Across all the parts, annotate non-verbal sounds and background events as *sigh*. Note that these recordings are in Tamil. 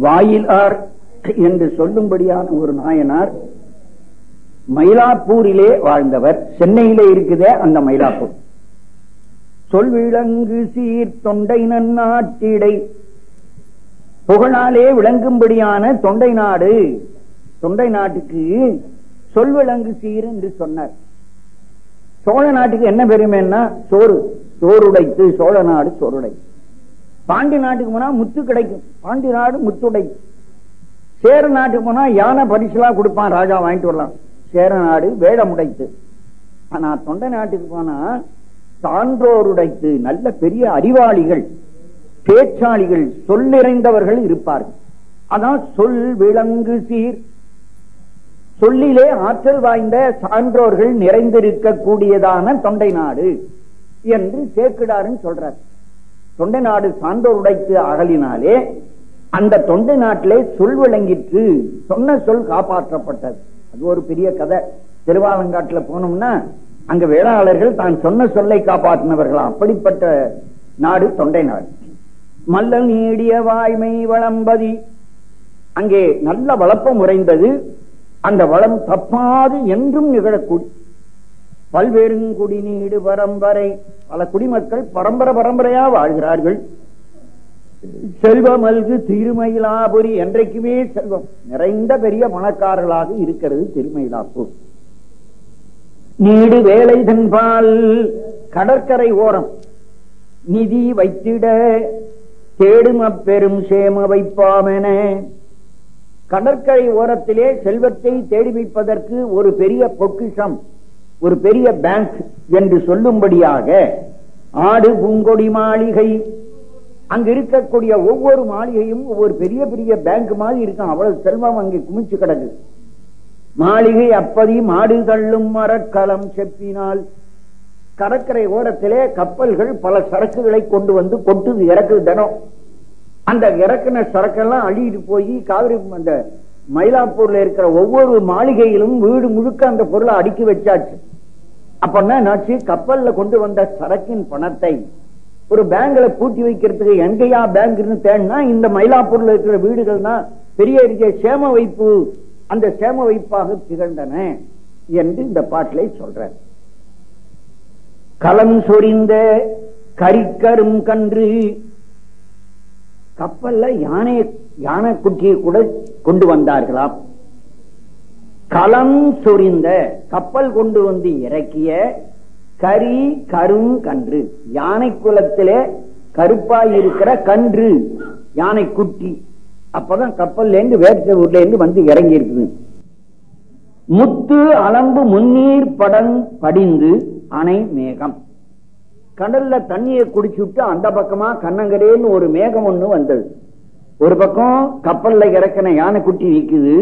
வாயிலார் என்று சொல்லும்படியான ஒரு நாயனார் மயிலாப்பூரிலே வாழ்ந்தவர். சென்னையிலே இருக்குதே அந்த மயிலாப்பூர். சொல்விளங்கு சீர் தொண்டை நன்னாட்டிடை புகழாலே விளங்கும்படியான தொண்டை நாடு. தொண்டை நாட்டுக்கு சொல்விளங்கு சீர் என்று சொன்னார். சோழ நாட்டுக்கு என்ன பெருமைன்னா சோறு. சோறுடைத்து சோழ நாடு சோறுடைத்து. பாண்டி நாட்டுக்கு போனா முத்து கிடைக்கும். பாண்டி நாடு முத்துடை. சேர நாட்டுக்கு போனா யானை பரிசுலாம் கொடுப்பான் ராஜா வாங்கிட்டு வரலாம். சேர நாடு வேடம் உடைத்து. ஆனா தொண்டை நாட்டுக்கு போனா சான்றோர் உடைத்து. நல்ல பெரிய அறிவாளிகள் பேச்சாளிகள் சொல்லிறைந்தவர்கள் இருப்பார்கள். அதான் சொல் விளங்கு சீர். சொல்லிலே ஆற்றல் வாய்ந்த சான்றோர்கள் நிறைந்திருக்க கூடியதான தொண்டை நாடு என்று சேக்கிடாருன்னு சொல்றார். தொண்டை நாடு சான்றோர் உடைத்து அகலினாலே அந்த தொண்டை நாட்டிலே சொல் விளங்கிற்று. சொன்ன சொல் காப்பாற்றப்பட்டது. அது ஒரு பெரிய கதை. திருவாலங்காட்டுல போனோம்னா அங்க வேளாளர்கள் தான் சொன்ன சொல்லை காப்பாற்றினவர்களா. அப்படிப்பட்ட நாடு தொண்டை நாடு. மல்ல நீடிய வாய்மை வளம்பதி. அங்கே நல்ல வளப்பம் உறைந்தது. அந்த வளம் தப்பாது என்றும் நிகழக்கூடிய பல்வேறுங்குடிநீடு பரம்பரை. பல குடிமக்கள் பரம்பரை பரம்பரையா வாழ்கிறார்கள். செல்வமல்கு திருமயிலாபுரி என்றைக்குமே செல்வம். நிறைந்த பெரிய பணக்காரர்களாக இருக்கிறது திருமயிலாப்பூர். நீடு வேலை தன்பால் கடற்கரை ஓரம். நிதி வைத்திட தேடும் அப்பெரும் சேம வைப்பாமென. கடற்கரை ஓரத்திலே செல்வத்தை தேடி வைப்பதற்கு ஒரு பெரிய பொக்கிஷம். ஒரு பெரிய பேங்க் என்று சொல்லும்படியாக ஆடு பூங்கொடி மாளிகை அங்க இருக்கக்கூடிய ஒவ்வொரு மாளிகையும் ஒவ்வொரு பெரிய பெரிய பேங்க் மாதிரி இருக்கும். அவ்வளவு செல்வம் அங்கே குமிச்சு கிடக்கு. மாளிகை அப்பதி மாடு தள்ளும் மரக்கலம் செப்பினால் கடற்கரை ஓரத்திலே கப்பல்கள் பல சரக்குகளை கொண்டு வந்து கொட்டுது இறக்குது தினம். அந்த இறக்குன சரக்கெல்லாம் அழிட்டு போய் காவிரி அந்த மயிலாப்பூர்ல இருக்கிற ஒவ்வொரு மாளிகையிலும் வீடு முழுக்க அந்த பொருளை அடுக்கி வச்சாச்சு. அப்பன்னா என்னாச்சு? கப்பல்ல கொண்டு வந்த சரக்கின் பணத்தை ஒரு பேங்க்ல பூட்டி வைக்கிறதுக்கு எங்கேயா பேங்க் தேடினா இந்த மயிலாப்பூர்ல இருக்கிற வீடுகள் தான் பெரிய பெரிய சேம வைப்பு அந்த சேம வைப்பாக திகழ்ந்தன என்று இந்த பாட்டிலை சொல்ற களம் சொரிந்த கரிக்கரும் கன்று கப்பல்ல யானை யானை குட்டியை கூட கொண்டு வந்தார்களாம். கலம் சொரிந்த கப்பல் கொண்டு வந்து இறக்கிய கரி கரும் கன்று யானை குலத்திலே கருப்பாய் இருக்கிற கன்று யானை குட்டி அப்பதான் கப்பல்ல இருந்து வேற்ற ஊர்ல இருந்து வந்து இறங்கி இருக்குது முத்து அலம்பு முன்னீர் படம் படிந்து அணை மேகம். கடல்ல தண்ணியை குடிச்சுட்டு அந்த பக்கமா கண்ணங்கரேன்னு ஒரு மேகம் ஒண்ணு வந்தது. ஒரு பக்கம் கப்பல்ல இறக்கின யானைக்குட்டி நிக்குது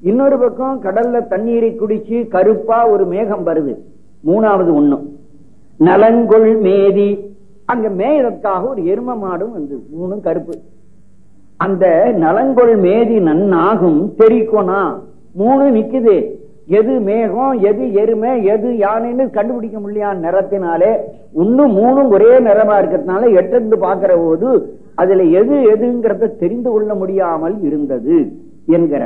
இன்னொரு பக்கம் கடல்ல தண்ணீரை குடிச்சு கருப்பா ஒரு மேகம் வருது. மூணாவது ஒண்ணும் நலங்கொள் மேதி. அங்க மேயதற்காக ஒரு எரும மாடும் வந்து மூணும் கருப்பு. அந்த நலங்கொள் மேதி நன்னாகும் தெரிக்கோனா மூணு நிக்குது. எது மேகம் எது எருமை எது யானைன்னு கண்டுபிடிக்க முடியா நிறத்தினாலே? இன்னும் மூணும் ஒரே நிறமா இருக்கிறதுனால எட்டிருந்து பாக்குற போது அதுல எது எதுங்கிறத தெரிந்து கொள்ள முடியாமல் இருந்தது என்கிற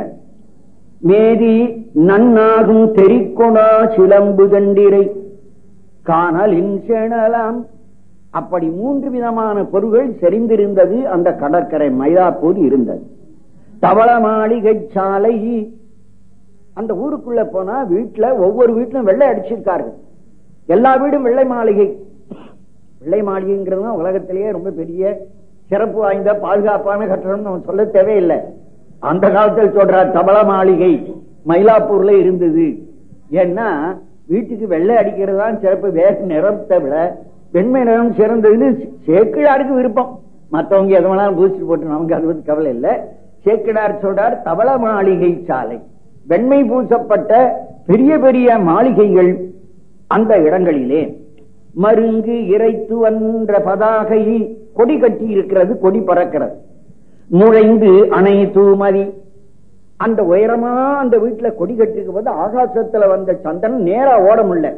மேதி நன்னாகும் தெரிக்கொணா சிலம்பு தண்டிரை. காணல் செணலாம். அப்படி மூன்று விதமான பொருள்கள் செறிந்திருந்தது அந்த கடற்கரை மயிலாப்பூர் இருந்தது. தவள மாளிகை சாலை. அந்த ஊருக்குள்ள போனா வீட்டுல ஒவ்வொரு வீட்டிலும் வெள்ளை அடிச்சிருக்கார்கள். எல்லா வீடும் வெள்ளை மாளிகை. வெள்ளை மாளிகைங்கிறது உலகத்திலேயே ரொம்ப பெரிய சிறப்பு வாய்ந்த பாதுகாப்பான கட்டணம் நம்ம சொல்ல தேவையில்லை. அந்த காலத்தில் சொல்றார் தபல மாளிகை மயிலாப்பூர்ல இருந்தது. ஏன்னா வீட்டுக்கு வெள்ளை அடிக்கிறது தான் சிறப்பு. வேற நிறத்தை விட பெண்மை நிறம் சிறந்ததுன்னு சேக்கிழாருக்கு விருப்பம். மத்தவங்க எது வேணாலும் பூசிட்டு போட்டு நமக்கு அது வந்து கவலை இல்லை. சேக்கிழார் சொல்றார் தவள மாளிகை சாலை. வெண்மை பூசப்பட்ட பெரிய பெரிய மாளிகைகள் அந்த இடங்களிலே. மருங்கு இறைத்து வந்த பதாகை கொடி கட்டி இருக்கிறது கொடி பறக்கிறது. நுழைந்து அணை தூமதி. அந்த உயரமா அந்த வீட்டுல கொடி கட்டிருக்கும் போது ஆகாசத்துல வந்த சந்தனம் நேரா ஓட முடியல.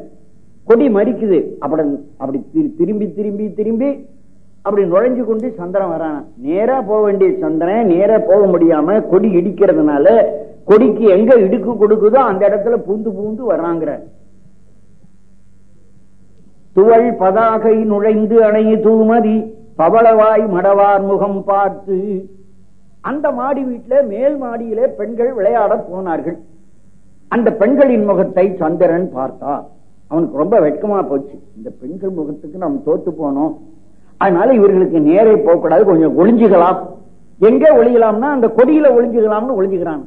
கொடி மறிக்குது அப்படி அப்படி திரும்பி திரும்பி திரும்பி அப்படி நுழைஞ்சு கொண்டு சந்திரன் வரான். நேரா போக வேண்டிய சந்திரன் நேரா போக முடியாம கொடி இடிக்கிறதுனால கொடிக்கு எங்க இடுக்கு கொடுக்குதோ அந்த இடத்துல பூந்து பூந்து வர்றாங்கிற. துவள் பதாகை நுழைந்து அணைய தூமதி. பவளவாய் மடவார் முகம் பார்த்து அந்த மாடி வீட்டுல மேல் மாடியிலே பெண்கள் விளையாட போனார்கள். அந்த பெண்களின் முகத்தை சந்திரன் பார்த்தா அவனுக்கு ரொம்ப வெட்கமா போச்சு. இந்த பெண்கள் முகத்துக்கு நாம் தோத்து போனோம். அதனால இவர்களுக்கு நேரே போகக்கூடாது கொஞ்சம் ஒளிஞ்சுக்கலாம். எங்க ஒளியலாம்னா அந்த கொடியில ஒளிஞ்சுக்கலாம்னு ஒளிஞ்சுக்கிறான்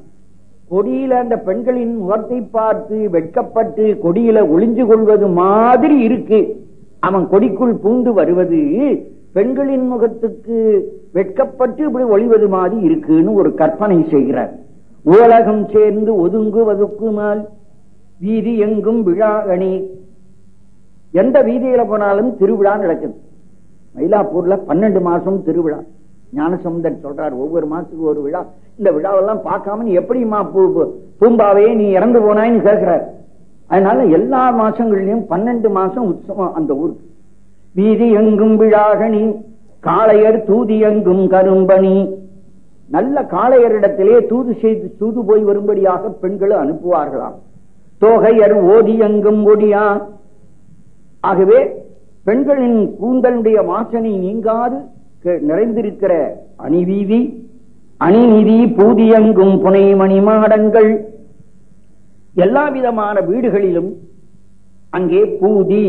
கொடியில அந்த பெண்களின் முகத்தை பார்த்து வெட்கப்பட்டு கொடியில ஒளிஞ்சு கொள்வது மாதிரி இருக்கு. அவன் கொடிக்குள் பூந்து வருவது பெண்களின் முகத்துக்கு வெட்கப்பட்டு இப்படி ஒளிவது மாதிரி இருக்குன்னு ஒரு கற்பனை செய்கிறார். உலகம் சேர்ந்து ஒதுங்குவதுக்குமால் வீதி எங்கும் விழா அணி. எந்த வீதியில போனாலும் திருவிழா நடக்குது. மயிலாப்பூர்ல பன்னெண்டு மாசம் திருவிழா. ஞானசமுந்தர் சொல்றார் ஒவ்வொரு மாசத்துக்கு ஒரு விழா. இந்த விழாவெல்லாம் பார்க்காம நீ எப்படிமா பூம்பாவே நீ இறந்து போனாய்னு கேட்கிறார் அதனால எல்லா மாசங்கள்லயும் பன்னெண்டு மாசம் உற்சவம் அந்த ஊருக்கு. வீதி எங்கும் விழாகணி காளையர் தூதி எங்கும் கரும்பணி. நல்ல காளையரிடத்திலே தூது செய்து தூது போய் வரும்படியாக பெண்களை அனுப்புவார்களாம். தோகையர் ஓதி எங்கும் ஒடியா ஆகவே பெண்களின் கூந்தலுடைய வாசனை நீங்காது நிறைந்திருக்கிற அணிவீதி. அணிநிதி பூதியங்கும் புனை மணிமாடங்கள் எல்லா விதமான வீடுகளிலும் அங்கே பூதி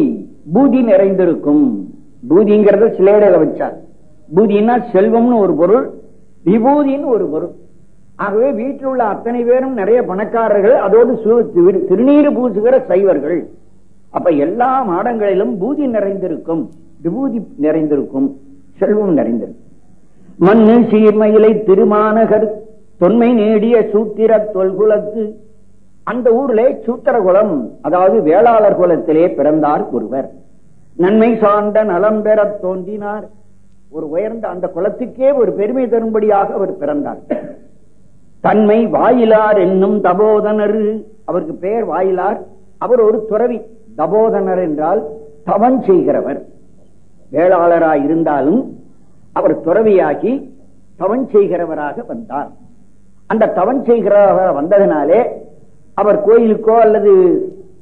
பூதி நிறைந்திருக்கும். பூதிங்கிறத சிலேடையில வச்சார். பூதினா செல்வம்னு ஒரு பொருள் விபூதின்னு ஒரு பொருள். ஆகவே வீட்டில் உள்ள அத்தனை பேரும் நிறைய பணக்காரர்கள் அதோடு திருநீர் பூசுகிற சைவர்கள். அப்ப எல்லா மாடங்களிலும் பூதி நிறைந்திருக்கும் விபூதி நிறைந்திருக்கும் செல்வம் நிறைந்திருக்கும். மண்ணு சீர்மையிலை திருமாநகர் தொன்மை நேடிய சூத்திர தொல்குலத்து. அந்த ஊர்ல சூத்திரகுலம் அதாவது வேளாளர் குலத்திலே பிறந்தார் ஒருவர். நன்மை சார்ந்த நலம் பெற தோன்றினார். ஒரு உயர்ந்த அந்த குலத்துக்கே ஒரு பெருமை தரும்படியாக அவர் பிறந்தார். தன்மை வாயிலார் என்னும் தபோதனர். அவருக்கு பெயர் வாயிலார். அவர் ஒரு துறவி தபோதனர் என்றால் தவன் செய்கிறவர். வேளாளராய் இருந்தாலும் அவர் துறவியாகி தவன் செய்கிறவராக வந்தார். அந்த தவன் செய்கிறவராக வந்ததனாலே அவர் கோயிலுக்கோ அல்லது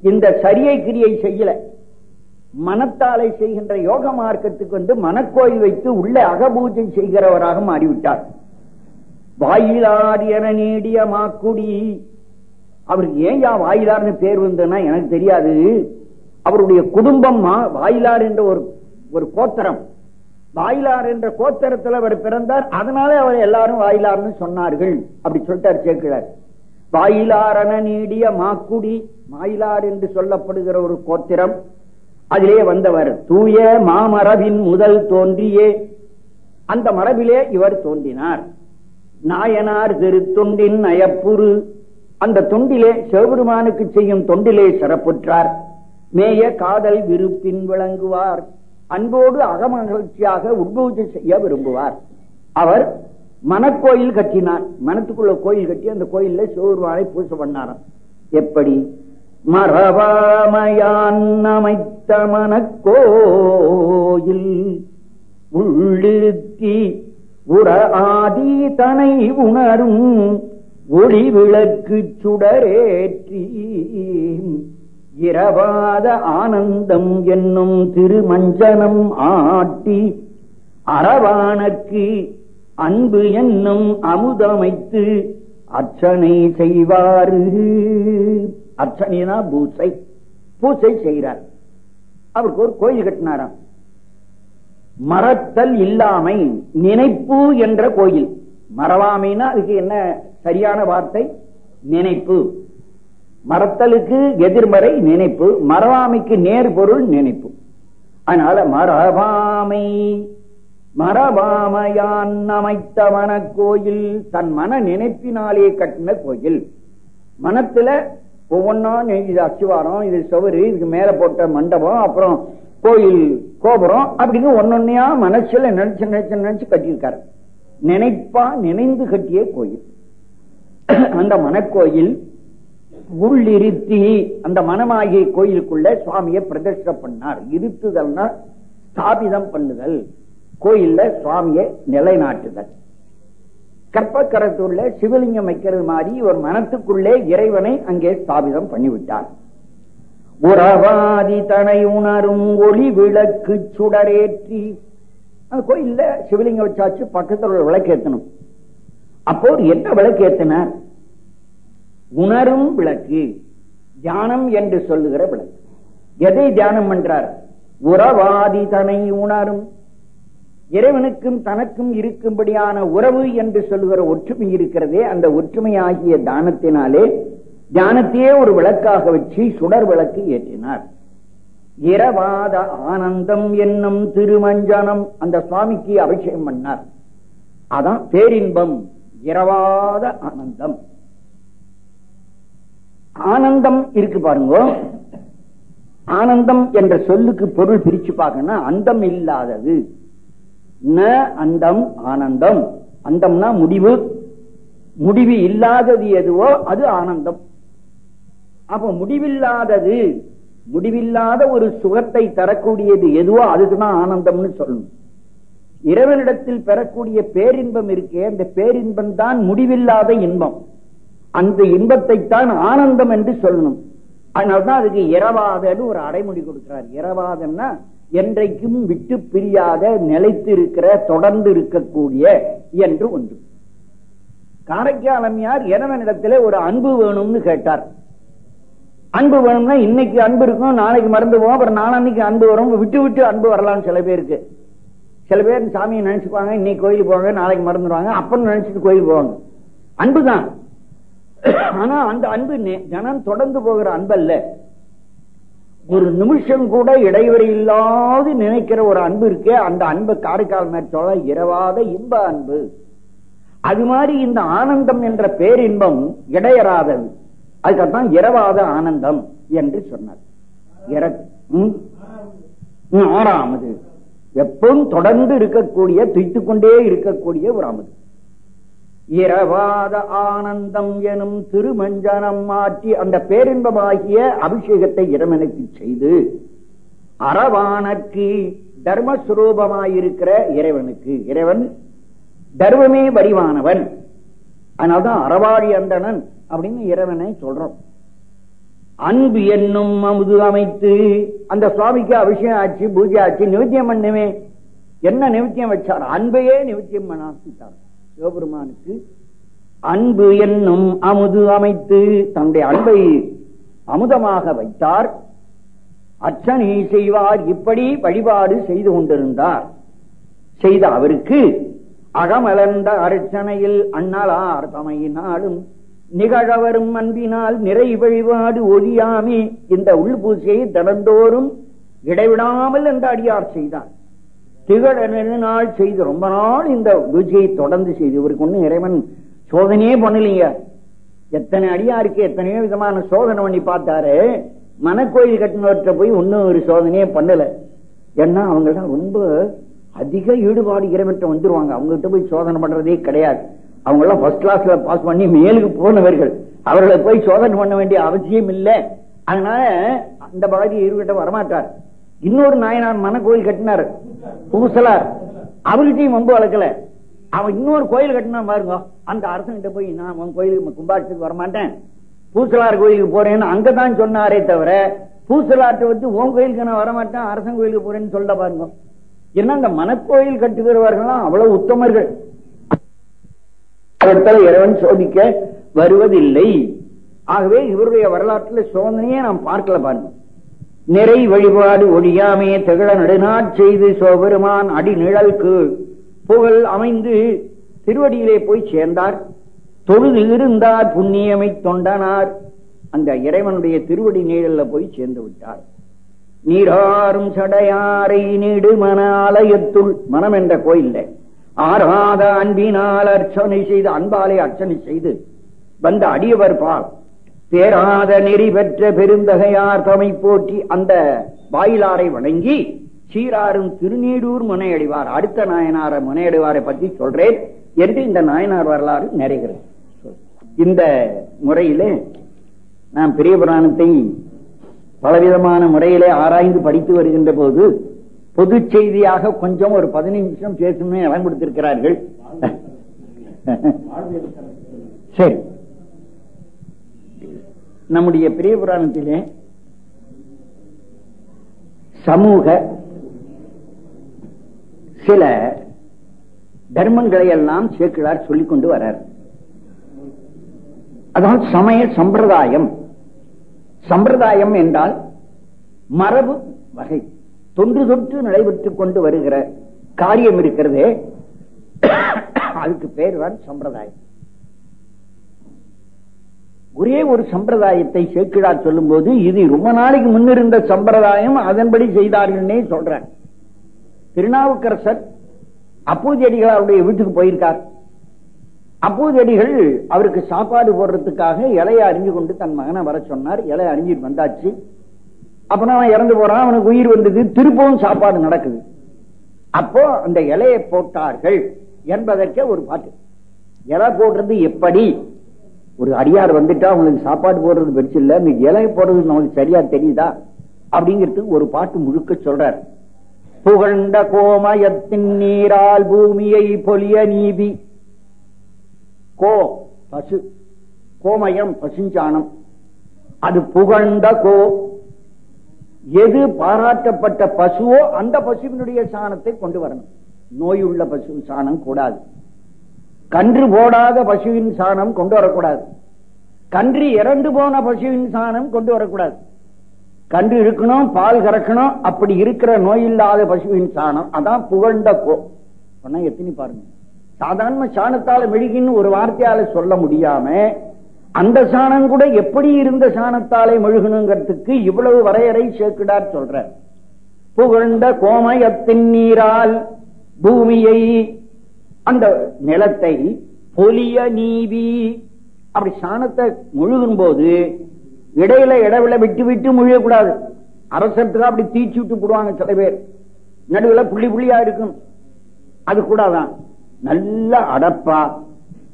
இந்த சரியை கிரியை செய்யல. மனத்தாலை செய்கின்ற யோக மார்க்கத்துக்கு வந்து மனக்கோயில் வைத்து உள்ளே அகபூஜை செய்கிறவராக மாறிவிட்டார். வாயிலார் நீடிய மாக்குடி. அவருக்கு ஏன் யா வாயிலார்னு பேர் வந்ததுன்னா எனக்கு தெரியாது. அவருடைய குடும்பம் வாயிலார் என்ற ஒரு ஒரு கோத்தரம். வாயிலார் என்ற கோத்தரத்தில் அவர் பிறந்தார். அதனாலே அவர் எல்லாரும் வாயிலார்னு சொன்னார்கள். அப்படி சொல்லிட்டார் சேர்க்கிறார். வாயிலாரன நீடிய மாக்குடி மாயிலார் என்று சொல்லப்படுகிற ஒரு கோத்திரம். அதிலே வந்தவர். தூய மாமரபின் முதல் தோன்றியே. அந்த மரபிலே இவர் தோன்றினார். நாயனார் திரு தொண்டின் அயப்புரு அந்த தொண்டிலே சிவபெருமானுக்கு செய்யும் தொண்டிலே சிறப்புற்றார். மேய காதல் விருப்பின் விளங்குவார். அன்போடு அகமகிழ்ச்சியாக உட்பூஜை செய்ய விரும்புவார். அவர் மனக்கோயில் கட்டினார். மனத்துக்குள்ள கோயில் கட்டி அந்த கோயில்ல சிவபெருமானை பூசை பண்ணாராம். எப்படி? மரபாமையான் அமைத்த மனக்கோயில் உள்ளிருத்தி உற ஆதி தனை உணரும் ஒளி விளக்கு சுடரேற்றி இரவாத ஆனந்தம் என்னும் திருமஞ்சனம் ஆட்டி அரவானக்கு அன்பு என்னும் அமுதமைத்து அர்ச்சனை செய்வாரு அர்ச்சனைனா பூசை. பூசை செய்கிறார். அவருக்கு ஒரு கோயில் கட்டினாராம். மறத்தல் இல்லாமை நினைப்பு என்ற கோயில். மறவாமைனா அதுக்கு என்ன சரியான வார்த்தை? நினைப்பு. மறத்தலுக்கு எதிர்மறை நினைப்பு. மறவாமைக்கு நேர் பொருள் நினைப்பு. அதனால மறவாமை. மரபாமையான் அமைத்த கோயில். தன் மன நினைப்பினாலே கட்டின கோயில். மனத்துல ஒவ்வொன்னா இது அச்சுவாரம் இது சுவரு இதுக்கு மேல போட்ட மண்டபம் அப்புறம் கோயில் கோபுரம் அப்படின்னு ஒன்னொன்னையா மனசுல நினைச்சு நினைச்சு நினைச்சு கட்டியிருக்காரு. நினைப்பா நினைந்து கட்டிய கோயில். அந்த மனக்கோயில் உள்ளிருத்தி அந்த மனமாகிய கோயிலுக்குள்ள சுவாமியை பிரதிஷ்ட பண்ணார். இருத்துதல்னா ஸ்தாபிதம் பண்ணுதல். கோயில்ல சுவாமியை நிலைநாட்டுதல். கற்பக்கரத்தூர்ல சிவலிங்கம் வைக்கிறது மாதிரி ஒரு மனத்துக்குள்ளே இறைவனை அங்கே ஸ்தாபிதம் பண்ணிவிட்டார். உறவாதி தனை உணரும் ஒளி விளக்கு சுடரேற்றி. அந்த கோயில்ல சிவலிங்கம் வச்சாச்சு பக்கத்தில் ஒரு விளக்கு ஏத்தணும் அப்போ என்ன விளக்கு ஏத்தினார் உணரும் விளக்கு தியானம் என்று சொல்லுகிற விளக்கு. எதை தியானம் பண்றார்? உறவாதி தனை உணரும் இறைவனுக்கும் தனக்கும் இருக்கும்படியான உறவு என்று சொல்லுகிற ஒற்றுமை இருக்கிறதே அந்த ஒற்றுமை ஆகிய தானத்தினாலே தியானத்தையே ஒரு விளக்காக வச்சு சுடர் விளக்கு ஏற்றினார். இரவாத ஆனந்தம் என்னும் திருமஞ்சனம் அந்த சுவாமிக்கு அபிஷேகம் பண்ணார். அதான் பேரின்பம் இரவாத ஆனந்தம். ஆனந்தம் இருக்கு பாருங்க. ஆனந்தம் என்ற சொல்லுக்கு பொருள் பிரிச்சு பார்க்கணும் அந்தம் இல்லாதது. ந அந்தம் ஆனந்தம். அந்தம்னா முடிவு. முடிவு இல்லாதது எதுவோ அது ஆனந்தம். அப்ப முடிவில்லாதது முடிவில்லாத ஒரு சுகத்தை தரக்கூடியது எதுவோ அதுக்குதான் ஆனந்தம்னு சொல்லணும். இறைவனிடத்தில் பெறக்கூடிய பேரின்பம் இருக்கே அந்த பேரின்பம் தான் முடிவில்லாத இன்பம். அந்த இன்பத்தை தான் ஆனந்தம் என்று சொல்லணும். அதனால்தான் அதுக்கு இரவாதன்னு ஒரு அடைமொழி கொடுக்கிறார். இரவாதம்னா என்றைக்கும் விட்டு பிரியாத நிலைத்து இருக்கிற தொடர்ந்து இருக்கக்கூடிய என்று ஒன்று. காரைக்காலமியார் இறைவனிடத்திலே ஒரு அன்பு வேணும்னு கேட்டார். அன்பு வேணும்னா இன்னைக்கு அன்பு இருக்கும் நாளைக்கு மறந்து போவோம் அப்புறம் நாளன்னைக்கு அன்பு வரும் விட்டு விட்டு அன்பு வரலாம் சில பேருக்கு. சில பேர் சாமியை நினைச்சுக்குவாங்க இன்னைக்கு கோயிலுக்கு போவாங்க நாளைக்கு மறந்துடுவாங்க அப்பன்னு நினைச்சிட்டு கோயிலுக்கு போவாங்க. அன்புதான். ஆனா அந்த அன்பு ஜனம் தொடர்ந்து போகிற அன்பல்ல. ஒரு நிமிஷம் கூட இடைவெளி இல்லாது நினைக்கிற ஒரு அன்பு இருக்கே அந்த அன்பு காரைக்கால் மேற்சோழ இரவாத இன்ப அன்பு. அது மாதிரி இந்த ஆனந்தம் என்ற பேரின்பம் இடையறாதது. அதுக்கப்புறம் இரவாத ஆனந்தம் என்று சொன்னார். ஆறாமது. எப்பவும் தொடர்ந்து இருக்கக்கூடிய துய்த்து கொண்டே இருக்கக்கூடிய ஒரு அமது. இரவாத ஆனந்தம் எனும் திருமஞ்சனம் மாற்றி அந்த பேரின்பமாகிய அபிஷேகத்தை இறைவனுக்கு செய்து அறவானக்கு தர்மஸ்வரூபமாயிருக்கிற இறைவனுக்கு. இறைவன் தர்மமே வடிவானவன். அதனால்தான் அறவாடி அந்தணன் அப்படின்னு இறைவனை சொல்றோம். அன்பு என்னும் அமுது அமைத்து அந்த சுவாமிக்கு அபிஷேகம் ஆச்சு பூஜை ஆச்சு நிவித்தியம் பண்ணுமே. என்ன நிவித்தியம் வச்சார்? அன்பையே நிவித்தியம் பண்ணார் சிவபெருமானுக்கு அன்பு என்னும் அமுது அமைத்து தன்னுடைய அன்பை அமுதமாக வைத்தார். அர்ச்சனை செய்வார். இப்படி வழிபாடு செய்து கொண்டிருந்தார். செய்த அவருக்கு அகமலர்ந்த அர்ச்சனையில் அண்ணலார் தமையினாலும் நிகழவரும் அன்பினால் நிறை வழிபாடு ஒழியாமே இந்த உள்பூசையை தினந்தோறும் இடைவிடாமல் என்ற அடியார் செய்தார். திகழ நாள் செய்து ரொம்ப நாள் இந்த பூஜையை தொடர்ந்து செய்து இவருக்கு ஒண்ணு இறைவன் சோதனையே பண்ணலீங்க. எத்தனை அடியாருக்கு எத்தனையோ விதமான சோதனை பண்ணி பார்த்தாரு. மனக்கோயில் கட்டினவற்றை போய் ஒன்னும் ஒரு சோதனையே பண்ணல. ஏன்னா அவங்க எல்லாம் ரொம்ப அதிக ஈடுபாடு இறைவற்ற வந்துருவாங்க. அவங்க கிட்ட போய் சோதனை பண்றதே கிடையாது. அவங்க எல்லாம் ஃபர்ஸ்ட் கிளாஸ்ல பாஸ் பண்ணி மேலுக்கு போனவர்கள். அவர்களை போய் சோதனை பண்ண வேண்டிய அவசியம் இல்லை. அதனால அந்த பகுதி இருக்கிட்ட வரமாட்டார். இன்னொரு நாயனார் மன கோயில் கட்டினார். பூசலார் அவர்கிட்டையும் வம்பு வளர்க்கல. அவன் இன்னொரு கோயில் கட்டினா பாருங்க அந்த அரசன்கிட்ட போய் நான் உன் கோயிலுக்கு கும்பாட்சத்துக்கு வரமாட்டேன். பூசலார் கோயிலுக்கு போறேன்னு அங்கதான் சொன்னாரே தவிர பூசலாட்டை வந்து உன் கோயிலுக்கு நான் வரமாட்டேன் அரசன் கோயிலுக்கு போறேன்னு சொல்ல பாருங்க. ஏன்னா அந்த மனக்கோயில் கட்டுகிறவர்கள்லாம் அவ்வளவு உத்தமர்கள். இறைவன் சோதிக்க வருவதில்லை. ஆகவே இவருடைய வரலாற்றுல சோதனையே நாம் பார்க்கல பாருங்க. நிறை வழிபாடு ஒழியாமே திகழ நடுநாட் செய்து சோபெருமான் அடிநிழல் கீழ். புகழ் அமைந்து திருவடியிலே போய் சேர்ந்தார். தொழுது இருந்தார் புண்ணியமை தொண்டனார். அந்த இறைவனுடைய திருவடி நிழல்ல போய் சேர்ந்து விட்டார். நீராறும் சடையாரை நீடு ஆலயத்துள் மனம் என்ற கோயில்ல ஆறாத அன்பினால் அர்ச்சனை செய்து அன்பாலே அர்ச்சனை செய்து வந்த அடியவர் பால் தேராத நெறி பெற்ற பெருந்தகையார் தமை போற்றி அந்த வாயிலாரை வணங்கி சீராரும் திருநீடூர் முனையடிவார் அடுத்த நாயனார முனையடிவாரை பற்றி சொல்றேன் என்று இந்த நாயனார் வரலாறு நிறைகிறது. இந்த முறையிலே நாம் பெரிய புராணத்தை பலவிதமான முறையிலே ஆராய்ந்து படித்து வருகின்ற போது பொது செய்தியாக கொஞ்சம் ஒரு பதினைந்து நிமிஷம் பேசணும்னு இடம் கொடுத்திருக்கிறார்கள் சரி. நம்முடைய பெரிய புராணத்திலே சமூக சில தர்மங்களை எல்லாம் சேக்கிழார் சொல்லிக் கொண்டு வர்றார் அதாவது சமய சம்பிரதாயம். சம்பிரதாயம் என்றால் மரபு வகை. தொன்று தொற்று நடைபெற்றுக் கொண்டு வருகிற காரியம் இருக்கிறதே. அதுக்கு பேர் தான் சம்பிரதாயம். ஒரே ஒரு சம்பிரதாயத்தை சேக்கிழார் சொல்லும் போது இது ரொம்ப நாளைக்கு முன்னிருந்த சம்பிரதாயம் அதன்படி செய்தார்கள்னே சொல்றேன். திருநாவுக்கரசர் அப்பூதியடிகள் அவருடைய வீட்டுக்கு போயிருக்கார். அப்பூதியடிகள் அவருக்கு சாப்பாடு போடுறதுக்காக இலையை அறிஞ்சு கொண்டு தன் மகனை வர சொன்னார். இலைய அறிஞ்சிட்டு வந்தாச்சு. அப்புறம் அவன் இறந்து போறான் அவனுக்கு உயிர் வந்தது. திருப்பவும் சாப்பாடு நடக்குது. அப்போ அந்த இலையை போட்டார்கள் என்பதற்கே ஒரு பாட்டு. இலை போடுறது எப்படி? ஒரு அடியார் வந்துட்டா அவங்களுக்கு சாப்பாடு போடுறது பெருசு இல்ல இந்த இலை போடுறது நமக்கு சரியா தெரியுதா? அப்படிங்கிறதுக்கு ஒரு பாட்டு முழுக்க சொல்றார். புகழ்ந்த கோமயத்தின் நீரால் பூமியை பொலிய நீதி. கோ பசு. கோமயம் பசுஞ்சாணம். அது புகழ்ந்த கோ. எது பாராட்டப்பட்ட பசுவோ அந்த பசுவினுடைய சாணத்தை கொண்டு வரணும். நோயுள்ள பசு சாணம் கூடாது. கன்று போடாத பசுவின் சாணம் கொண்டு வரக்கூடாது. கன்று இறந்து போன பசுவின் சாணம் கொண்டு வரக்கூடாது. கன்று இருக்கணும் பால் கறக்கணும் அப்படி இருக்கிற நோய் இல்லாத பசுவின் சாணம். அதான் புகழ்ந்த கோ. எத்தினி எத்தனை பாருங்க. சாதாரண சாணத்தால மெழுகின்னு ஒரு வார்த்தையால சொல்ல முடியாம அந்த சாணம் கூட எப்படி இருந்த சாணத்தாலே மெழுகணுங்கிறதுக்கு இவ்வளவு வரையறை சேர்க்கிறார் சொல்ற புகழ்ந்த கோமயத்தின் நீரால் பூமியை அந்த நிலத்தை பொலிய நீவி. அப்படி சாணத்தை முழுகும் போது இடையில இடவில விட்டு விட்டு முழுகக்கூடாது அரசத்துக்கு அப்படி தீச்சு விட்டு போடுவாங்க சில பேர். நடுவில் புள்ளி புள்ளியா இருக்கும். அது கூடாதான். நல்ல அடப்பா.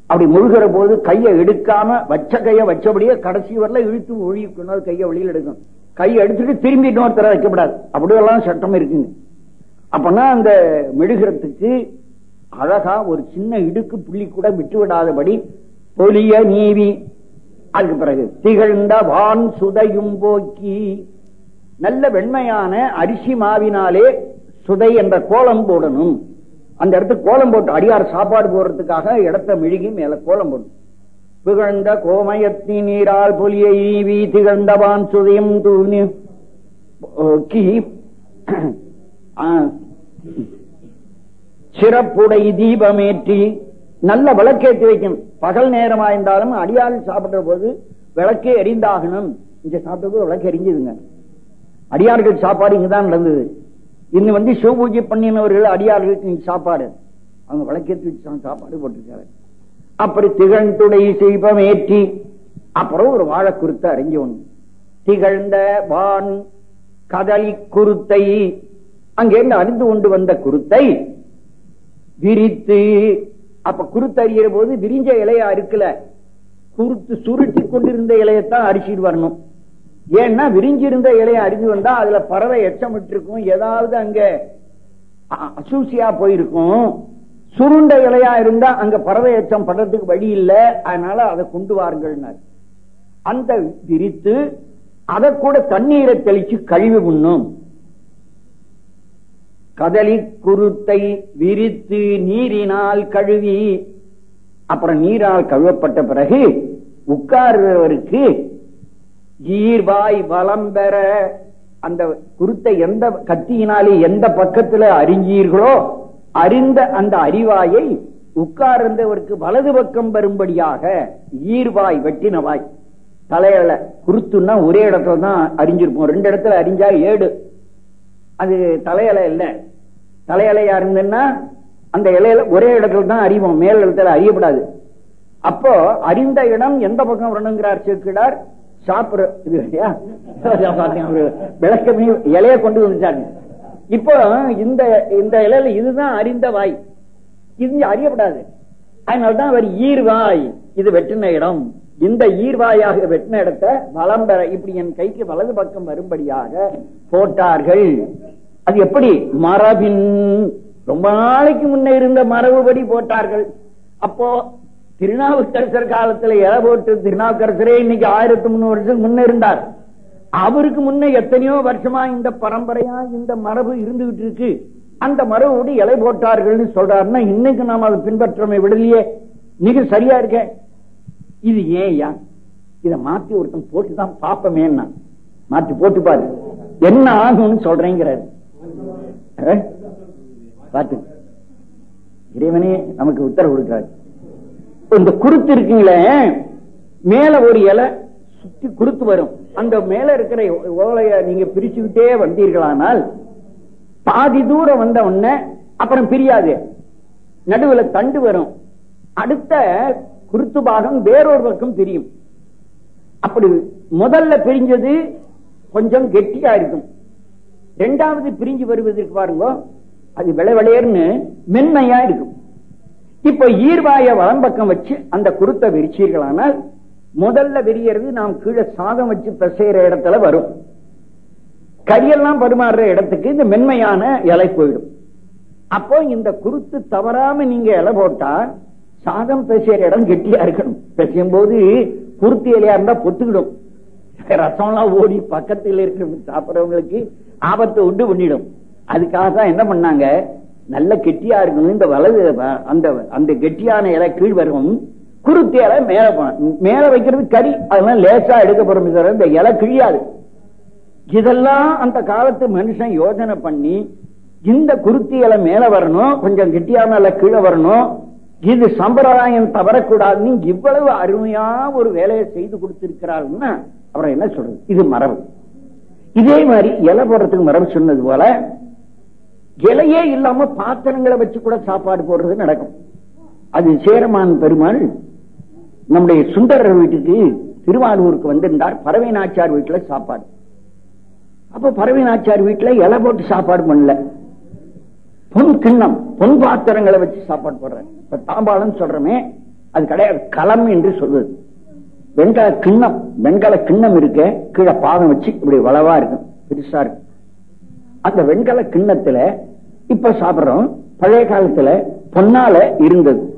அப்படி முழுகிற போது கையை எடுக்காம வச்ச கையை வச்சபடியே கடைசி வரல இழுத்து ஒழிக்கணும். கையை வெளியில் எடுக்கும். கையை எடுத்துட்டு திரும்பி இன்னொருத்தர வைக்கப்படாது. அப்படியெல்லாம் சட்டம் இருக்குங்க. அப்பனா அந்த மெழுகிறதுக்கு அழகா ஒரு சின்ன இடுக்கு புள்ளி கூட விட்டு விடாதபடி பொலிய நீவி. அதுக்கு பிறகு திகழ்ந்த வான் சுதையும் போக்கி. நல்ல வெண்மையான அரிசி மாவினாலே சுதை என்ற கோலம் போடணும். அந்த இடத்துக்கு கோலம் போட்டு அடியார் சாப்பாடு போடுறதுக்காக இடத்த மெழுகி மேல கோலம் போடணும். புகழ்ந்த கோமயத்தி நீரால் பொலியை நீவி திகழ்ந்தவான் சுதையும் தூணி. போக்கி. சிறப்புடை தீபமேற்றி நல்ல விளக்கேற்றி வைக்கும். பகல் நேரமா இருந்தாலும் அடியாள் சாப்பிடுற போது விளக்கே எரிந்தாகணும். இங்க சாப்பிட்டது விளக்கு எரிஞ்சுதுங்க. அடியார்கள் சாப்பாடு இங்கதான் நடந்தது. இன்னும் வந்து சிவ பூஜை பண்ணினவர்கள் அடியார்களுக்கு இங்க சாப்பாடு. அவங்க விளக்கேற்றி வச்சு சாப்பாடு போட்டிருக்காரு அப்படி திகழ்ந்துடை செய்பம் ஏற்றி அப்புறம் ஒரு வாழை குருத்த அறிஞ்சு ஒண்ணு திகழ்ந்த வான் கதலி குருத்தை. அங்கிருந்து அறிந்து கொண்டு வந்த குருத்தை விரித்து அப்ப குருத்தறிகிற போது விரிஞ்ச இலையா இருக்கல? குருத்து சுருட்டி கொண்டிருந்த இலையத்தான் அரிசிட்டு வரணும். ஏன்னா விரிஞ்சிருந்த இலையை அறிஞ்சு வந்தா அதுல பறவை எச்சமிட்டிருக்கும். ஏதாவது அங்க அசூசியா போயிருக்கும். சுருண்ட இலையா இருந்தா அங்க பறவை எச்சம் படுறதுக்கு வழி இல்லை. அதனால அதை கொண்டு வாருங்கள் அந்த விரித்து அதை கூட தண்ணீரை தெளிச்சு கழிவு உண்ணும். கதலி குருத்தை விரித்து நீரினால் கழுவி அப்புறம் நீரால் கழுவப்பட்ட பிறகு உட்கார்றவருக்கு ஈர்வாய் வளம் பெற அந்த குருத்தை எந்த கத்தியினாலே எந்த பக்கத்துல அறிஞ்சீர்களோ அறிந்த அந்த அறிவாயை உட்கார்ந்தவருக்கு வலது பக்கம் வரும்படியாக ஈர்வாய் வெட்டினவாய். தலையில குருத்துன்னா ஒரே இடத்துல தான் அறிஞ்சிருப்போம். ரெண்டு இடத்துல அறிஞ்சா ஏடு. அது தலையில இல்ல. தலையலையா இருந்ததுன்னா அந்த இலையில ஒரே இடத்துல தான் அறிவோம். மேல் இடத்துல அறியப்படாது. அப்போ அறிந்த இடம் எந்த பக்கம் வரணுங்கிறார் சேர்க்கிறார் சாப்பிடுற இது இல்லையா? விளக்கமே இலைய கொண்டு வந்துட்டாங்க இப்போ இந்த இந்த இலையில இதுதான் அறிந்த வாய். இது அறியப்படாது. அதனால்தான் அவர் ஈர்வாய். இது வெட்டின இடம். இந்த ஈர்வாயாக வெட்டின இடத்தை வளம் பெற இப்படி என் கைக்கு வலது பக்கம் வரும்படியாக போட்டார்கள். அது எப்படி? மரபின். ரொம்ப நாளைக்கு முன்ன இருந்த மரபுபடி போட்டார்கள். அப்போ திருநாவுக்கரசர் காலத்துல இலை போட்டு திருநாவுக்கரசரே இன்னைக்கு ஆயிரத்தி முன்னூறு வருஷம் முன்ன இருந்தார். அவருக்கு முன்ன எத்தனையோ வருஷமா இந்த பரம்பரையா இந்த மரபு இருந்துகிட்டு இருக்கு. அந்த மரபோடு இலை போட்டார்கள்னு சொல்றாருன்னா இன்னைக்கு நாம அதை பின்பற்றமை விடலையே. மிக சரியா இருக்க. இது ஏன் இத மாத்தி ஒருத்தன் போட்டுதான் பாப்பமே நான் மாத்தி போட்டு பாரு. என்ன ஆகும்னு சொல்றேங்கிறாரு. பார்த்து. இறைவனே நமக்கு உத்தரவு கொடுக்கிறார். இந்த குருத்து இருக்குங்களே மேல ஒரு இலை சுத்தி குருத்து வரும். அந்த மேல இருக்கிற ஓலைய நீங்க பிரிச்சுக்கிட்டே வந்தீர்களானால் பாதி தூரம் வந்த உடனே அப்புறம் பிரியாது. நடுவுல தண்டு வரும். அடுத்த குருத்து பாகம் வேறொரு பக்கம் பிரியும் அப்படி முதல்ல பிரிஞ்சது கொஞ்சம் கெட்டியா இருக்கும். ரெண்டாவது பிரிஞ்சு வருவதற்கு பாருங்க அது விளைவளையர்னு மென்மையா இருக்கும். இப்ப ஈர்வாய வலம்பக்கம் வச்சு அந்த குருத்தை விரிச்சீர்களானால் முதல்ல விரியறது நாம் கீழே சாதம் வச்சு பிசைகிற இடத்துல வரும். கரியெல்லாம் பரிமாறுற இடத்துக்கு இந்த மென்மையான இலை போயிடும். அப்போ இந்த குருத்து தவறாம நீங்க இலை போட்டா சாதம் பிசைகிற இடம் கெட்டியா இருக்கணும். பிசையும் போது குருத்து இலையா இருந்தா பொத்துக்கிடும். ரசம் எல்லாம் ஓடி பக்கத்தில் இருக்கிற சாப்பிடறவங்களுக்கு ஆபத்தை உண்டு பண்ணிடும். அதுக்காக தான் என்ன பண்ணாங்க? நல்ல கெட்டியா இருக்கணும். இந்த வலது அந்த அந்த கெட்டியான இலை கீழ் வரும். குருத்தி இலை மேல போன மேல வைக்கிறது கறி. அதெல்லாம் லேசா எடுக்க போறோம் தவிர இந்த இலை கிழியாது. இதெல்லாம் அந்த காலத்து மனுஷன் யோசனை பண்ணி இந்த குருத்தி இலை மேல வரணும். கொஞ்சம் கெட்டியான இலை கீழே வரணும். இது சம்பிரதாயம் தவறக்கூடாதுன்னு இவ்வளவு அருமையா ஒரு வேலையை செய்து கொடுத்திருக்கிறாருன்னா அப்புறம் என்ன சொல்றது? இது மரபு. இதே மாதிரி இலை போடுறதுக்கு மரபு சொன்னது போல இலையே இல்லாம பாத்திரங்களை வச்சு கூட சாப்பாடு போடுறது நடக்கும். அது சேரமான் பெருமாள் நம்முடைய சுந்தரர் வீட்டுக்கு திருவாரூருக்கு வந்திருந்தார். பறவை நாச்சார் வீட்டுல சாப்பாடு. அப்ப பறவை நாச்சார் வீட்டுல இலை போட்டு சாப்பாடு பண்ணல. பொன் கிண்ணம் பொன் பாத்திரங்களை வச்சு சாப்பாடு போடுறேன் இப்ப தாம்பாளம் சொல்றமே அது கிடையாது. களம் என்று சொல்வது. வெண்கல கிண்ணம் வெண்கல கிண்ணம் இருக்க கீழே பாதம் வச்சு இப்படி வளவா இருக்கும். பெருசா இருக்கும். அந்த வெண்கல கிண்ணத்துல இப்ப சாப்பிடுறோம் பழைய காலத்துல பொன்னால இருந்தது.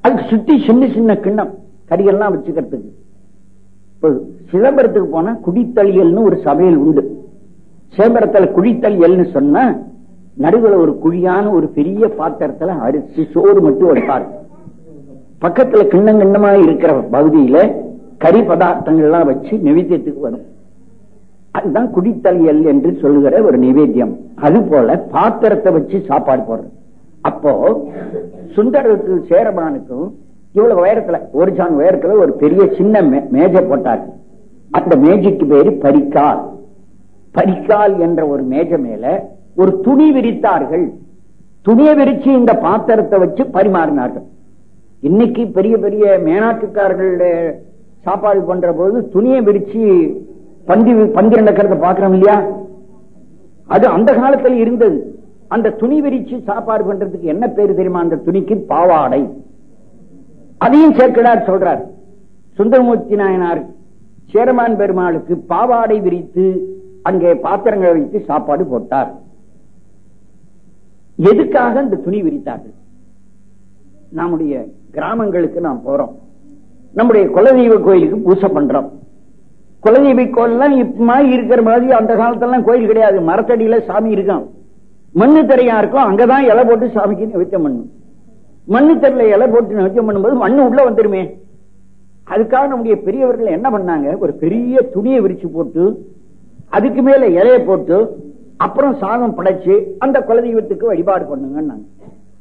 அதுக்கு சுத்தி சின்ன சின்ன கிண்ணம் கடிகள்லாம் வச்சுக்கிறதுக்கு. இப்ப சிதம்பரத்துக்கு போனா குடித்தளியல்னு ஒரு சமையல் உண்டு. சிதம்பரத்துல குழித்தளியல்னு சொன்னா நடுவுல ஒரு குழியான ஒரு பெரிய பாத்திரத்துல அரிசி சோறு மட்டும் வைப்பார். பக்கத்துல கிண்ணம் கிண்ணமா இருக்கிற பகுதியில கறி பதார்த்தங்கள்லாம் வச்சு நிவேத்தியத்துக்கு வரும். அதுதான் குடித்தலியல் என்று சொல்லுகிற ஒரு நிவேத்தியம். அது போல பாத்திரத்தை வச்சு சாப்பாடு போடுறது. அப்போ சுந்தரருக்கு சேரமானுக்கும் இவ்வளவு உயரத்துல ஒரு ஜான் உயரத்துல ஒரு பெரிய சின்ன மே- மேஜை போட்டார். அந்த மேஜைக்கு பேரு பரிக்கால். பரிக்கால் என்ற ஒரு மேஜை மேல ஒரு துணி விரித்தார்கள். துணியை விரிச்சு இந்த பாத்திரத்தை வச்சு பரிமாறினார்கள். இன்னைக்கு பெரிய பெரிய மேனாட்டுக்காரர்களுடைய சாப்பாடு பண்ற போது துணியை விரிச்சு பந்தி பந்தி நடக்கிறத பாக்குறோம் இல்லையா? அது அந்த காலத்துல இருந்தது. அந்த துணி விரிச்சு சாப்பாடு பண்றதுக்கு என்ன பேரு தெரியுமா? அந்த துணிக்கு பாவாடை. அதையும் சேர்க்கிறார் சொல்றார். சுந்தரமூர்த்தி நாயனார் சேரமான் பெருமாளுக்கு பாவாடை விரித்து அங்கே பாத்திரங்களை வைத்து சாப்பாடு போட்டார். எதுக்காக இந்த துணி விரித்தார்கள்? நம்முடைய கிராமங்களுக்கு நாம் போறோம். நம்முடைய குலதெய்வ கோயிலுக்கு பூசை பண்றோம். குலதெய்வ கோயில்லாம் இப்ப இருக்கிற மாதிரி அந்த காலத்துல கோயில் கிடையாது. மரத்தடியில சாமி இருக்கான். மண்ணு தரையா இருக்கும் அங்கதான் இலை போட்டு சாமிக்கு நிவச்சம் பண்ணும். மண்ணு தெரியல இலை போட்டு நிவச்சம் பண்ணும்போது மண்ணு உள்ள வந்துருமே. அதுக்காக நம்முடைய பெரியவர்கள் என்ன பண்ணாங்க? ஒரு பெரிய துணியை விரிச்சு போட்டு அதுக்கு மேல இலைய போட்டு அப்புறம் சாதம் படைச்சு அந்த குலதெய்வத்துக்கு வழிபாடு பண்ணுங்க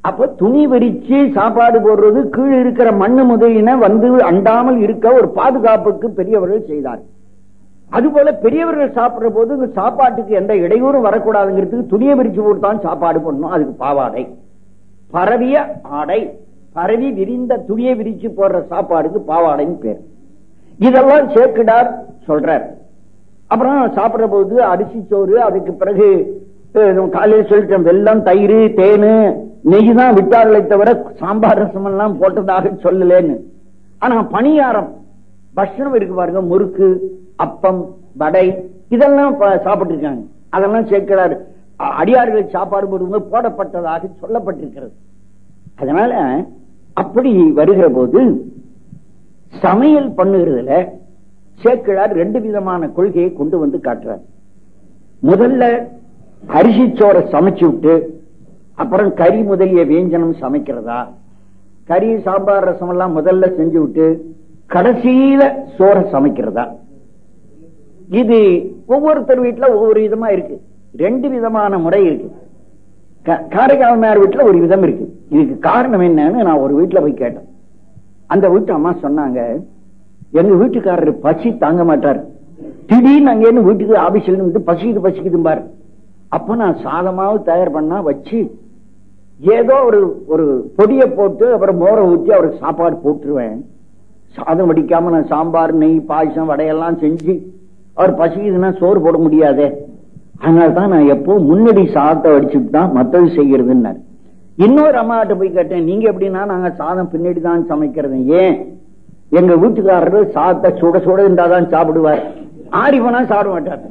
அப்ப துணி விரிச்சு சாப்பாடு போடுறது கீழே இருக்கிற மண்ணு முதலின வந்து அண்டாமல் இருக்க ஒரு பாதுகாப்புக்கு பெரியவர்கள் செய்தார் அதுபோல பெரியவர்கள் சாப்பிடுற போது இந்த சாப்பாட்டுக்கு எந்த இடையூறும் வரக்கூடாதுங்கிறதுக்கு துணியை விரிச்சு போட்டுதான் சாப்பாடு பண்ணணும் அதுக்கு பாவாடை. பரவிய ஆடை பரவி விரிந்த துணியை விரிச்சு போடுற சாப்பாடுக்கு பாவாடைன்னு பேர். இதெல்லாம் சேர்க்கிடார் சொல்றார். அப்புறம் சாப்பிடுற போது அரிசி சோறு அதுக்கு பிறகு காலையில் சொல்லிட்டேன் வெள்ளம் தயிர் தேனு நெய் தான் விட்டார்களை தவிர சாம்பார் ரசம் எல்லாம் போட்டதாக சொல்லலேன்னு. ஆனா பணியாரம் பஷ்ணம் இருக்கு பாருங்க முறுக்கு அப்பம் வடை இதெல்லாம் சாப்பிட்டு இருக்காங்க அதெல்லாம் சேர்க்கிறாரு. அடியார்கள் சாப்பாடு போடும்போது போடப்பட்டதாக சொல்லப்பட்டிருக்கிறது. அதனால அப்படி வருகிற போது சமையல் பண்ணுகிறதுல சேக்கிழார் ரெண்டு விதமான கொள்கையை கொண்டு வந்து காட்டுறார். முதல்ல அரிசி சோறை சமைச்சு விட்டு அப்புறம் கறி முதலிய வேஞ்சனம் சமைக்கிறதா? கறி சாம்பார் ரசம் எல்லாம் முதல்ல செஞ்சு விட்டு கடைசியில சோறை சமைக்கிறதா? இது ஒவ்வொருத்தர் வீட்டுல ஒவ்வொரு விதமா இருக்கு. ரெண்டு விதமான முறை இருக்கு. கா- வீட்டுல ஒரு விதம் இருக்கு. இதுக்கு காரணம் என்னன்னு நான் ஒரு வீட்டுல போய் கேட்டேன். அந்த வீட்டு அம்மா சொன்னாங்க எங்க வீட்டுக்காரர் பசி தாங்க மாட்டார். திடீர்னு அங்கேருந்து வீட்டுக்கு ஆபீஸ்ல இருந்து பசிக்குது பசிக்குதும்பாரு. அப்ப நான் சாதமாவது தயார் பண்ணா வச்சு ஏதோ ஒரு ஒரு பொடியை போட்டு அப்புறம் மோரை ஊற்றி அவருக்கு சாப்பாடு போட்டுருவேன். சாதம் வடிக்காம நான் சாம்பார் நெய் பாயசம் வடையெல்லாம் செஞ்சு அவர் பசிக்குதுன்னா சோறு போட முடியாதே. அதனால தான் நான் எப்போ முன்னாடி சாதத்தை வடிச்சுட்டு தான் மத்தது செய்யறதுன்னாரு இன்னொரு அம்மாட்ட போய் கேட்டேன் நீங்க எப்படின்னா நாங்க சாதம் பின்னாடி தான் சமைக்கிறது. ஏன்? எங்க வீட்டுக்காரரு சாதத்தை சுட சுட இருந்தாதான் சாப்பிடுவார். ஆறி போனா சாப்பிட மாட்டார்.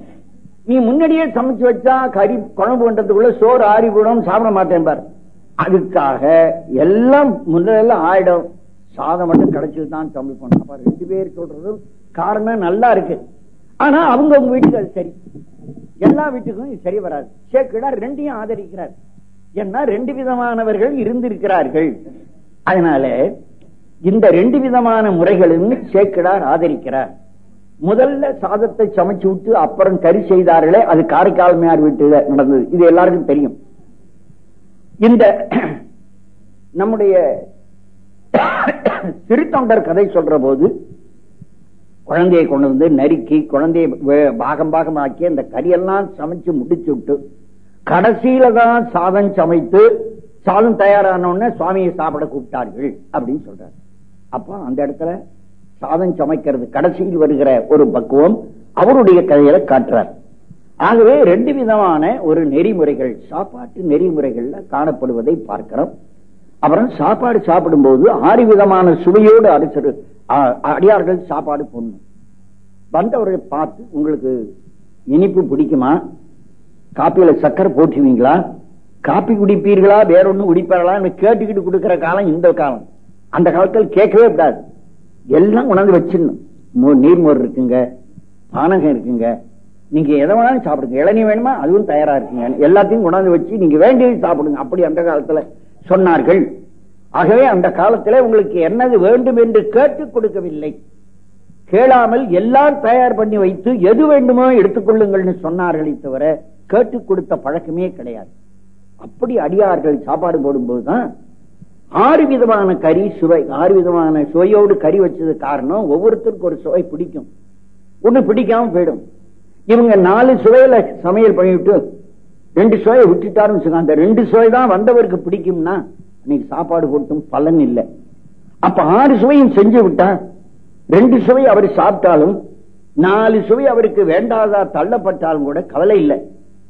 நீ முன்னாடியே சமைச்சு வச்சா கறி குழம்பு பண்றதுக்குள்ள சோறு ஆறி போடும் சாப்பிட மாட்டேன் பார். அதுக்காக எல்லாம் முன்னெல்லாம் ஆயிடும். சாதம் மட்டும் கிடைச்சது தான் தமிழ் பண்ண. அப்ப ரெண்டு பேர் சொல்றதும் காரணம் நல்லா இருக்கு. ஆனா அவங்க அவங்க வீட்டுக்கு அது சரி. எல்லா வீட்டுக்கும் இது சரி வராது. சேக்கிடார் ரெண்டையும் ஆதரிக்கிறார். ஏன்னா ரெண்டு விதமானவர்கள் இருந்திருக்கிறார்கள். அதனால இந்த ரெண்டு விதமான முறைகளும் சேக்கிடார் ஆதரிக்கிறார். முதல்ல சாதத்தை சமைச்சு விட்டு அப்புறம் கறி செய்தார்களே அது காரைக்கால் மேயார் வீட்டுல நடந்தது. இது எல்லாருக்கும் தெரியும். இந்த *clears throat* நம்முடைய *clears throat* திருத்தொண்டர் கதை சொல்ற போது குழந்தையை கொண்டு வந்து நறுக்கி குழந்தையை பாகம் பாகமாக்கி அந்த கறியெல்லாம் சமைச்சு முடிச்சு விட்டு கடைசியில தான் சாதம் சமைத்து சாதம் தயாரான உடனே சுவாமியை சாப்பிட கூப்பிட்டார்கள் அப்படின்னு சொல்றாரு. அப்ப அந்த இடத்துல சாதம் சமைக்கிறது. கடைசியில் வருகிற ஒரு பக்குவம் அவருடைய கதையில காட்டுறார். ஆகவே ரெண்டு விதமான ஒரு நெறிமுறைகள் சாப்பாட்டு நெறிமுறைகள்ல காணப்படுவதை பார்க்கிறோம். அப்புறம் சாப்பாடு சாப்பிடும் போது ஆறு விதமான சுவையோடு அரிசரு அடியார்கள் சாப்பாடு போடணும். வந்தவரை பார்த்து உங்களுக்கு இனிப்பு பிடிக்குமா? காப்பியில சக்கரை போட்டுவீங்களா? காப்பி குடிப்பீர்களா? வேற ஒண்ணு குடிப்பார்களா கேட்டுக்கிட்டு கொடுக்கிற காலம் இந்த காலம். அந்த காலத்தில் கேட்கவே கூடாது. எல்லாம் உணர்ந்து வச்சிடணும். நீர்மோர் இருக்குங்க பானகம் இருக்குங்க. நீங்க எதை வேணாலும் சாப்பிடுங்க. இளநீ வேணுமா? அதுவும் தயாரா இருக்குங்க. எல்லாத்தையும் கொண்டாந்து வச்சு நீங்க வேண்டியது சாப்பிடுங்க. அப்படி அந்த காலத்துல சொன்னார்கள். ஆகவே அந்த காலத்துல உங்களுக்கு என்னது வேண்டும் என்று கேட்டுக் கொடுக்கவில்லை. கேளாமல் எல்லாம் தயார் பண்ணி வைத்து எது வேண்டுமோ எடுத்துக்கொள்ளுங்கள்னு சொன்னார்களே தவிர கேட்டுக் கொடுத்த பழக்கமே கிடையாது. அப்படி அடியார்கள் சாப்பாடு போடும்போதுதான் ஆறு விதமான கறி சுவை ஆறு விதமான சுவையோடு கறி வச்சது காரணம் ஒவ்வொருத்தருக்கும் ஒரு சுவை பிடிக்கும். ஒண்ணு பிடிக்காம போயிடும். இவங்க நாலு சுவையில சமையல் பண்ணிவிட்டு ரெண்டு சுவையை விட்டுட்டாருன்னு அந்த ரெண்டு சுவை தான் வந்தவருக்கு பிடிக்கும்னா இன்னைக்கு சாப்பாடு போட்டும் பலன் இல்லை. அப்ப ஆறு சுவையும் செஞ்சு விட்டா ரெண்டு சுவை அவர் சாப்பிட்டாலும் நாலு சுவை அவருக்கு வேண்டாதா தள்ளப்பட்டாலும் கூட கவலை இல்லை.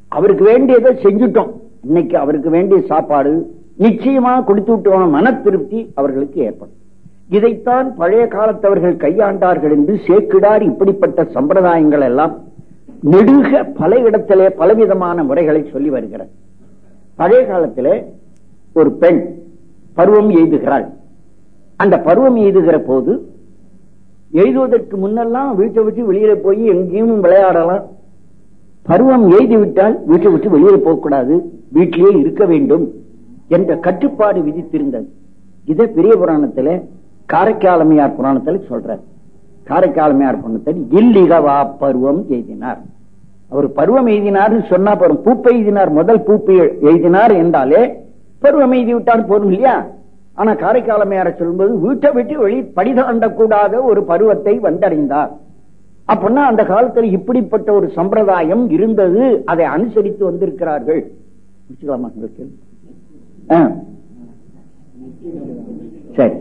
அவருக்கு வேண்டியதை செஞ்சுட்டோம். இன்னைக்கு அவருக்கு வேண்டிய சாப்பாடு நிச்சயமா கொடுத்து விட்டோம் மன திருப்தி அவர்களுக்கு ஏற்படும். இதைத்தான் பழைய காலத்தவர்கள் கையாண்டார்கள் என்று சேக்கிடார் இப்படிப்பட்ட சம்பிரதாயங்கள் எல்லாம் நெடுக பல இடத்திலே பலவிதமான முறைகளை சொல்லி வருகிறார். பழைய காலத்திலே ஒரு பெண் பருவம் எய்துகிறாள். அந்த பருவம் எய்துகிற போது எய்துவதற்கு முன்னெல்லாம் வீட்டை விட்டு வெளியில போய் எங்கேயும் விளையாடலாம். பருவம் எய்தி விட்டால் வீட்டை விட்டு வெளியில போகக்கூடாது. வீட்டிலேயே இருக்க வேண்டும். என்ற கட்டுப்பாடு விதித்திருந்தது. இதை பெரிய புராணத்துல காரைக்காலமையார் புராணத்துல சொல்றார். காரைக்காலமையார் புராணத்தில் இல்லிகவா பருவம் எய்தினார். அவர் பருவம் எய்தினார் சொன்னா போறோம் பூப்பை எய்தினார் முதல் பூப்பை எய்தினார் என்றாலே பருவம் எய்தி விட்டால் போதும் இல்லையா? ஆனா காரைக்காலமையார சொல்லும்போது வீட்டை விட்டு வெளி படிதாண்டக்கூடாத ஒரு பருவத்தை வந்தடைந்தார். அப்படின்னா அந்த காலத்தில் இப்படிப்பட்ட ஒரு சம்பிரதாயம் இருந்தது. அதை அனுசரித்து வந்திருக்கிறார்கள். முடிச்சுக்கலாமா சரி.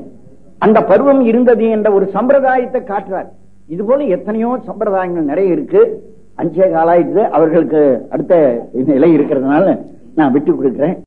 அந்த பருவம் இருந்தது என்ற ஒரு சம்பிரதாயத்தை காட்டுறார். இது போல எத்தனையோ சம்பிரதாயங்கள் நிறைய இருக்கு. அஞ்சே காலாயிட்டு அவர்களுக்கு அடுத்த நிலை இருக்கிறதுனால நான் விட்டு கொடுக்கிறேன்.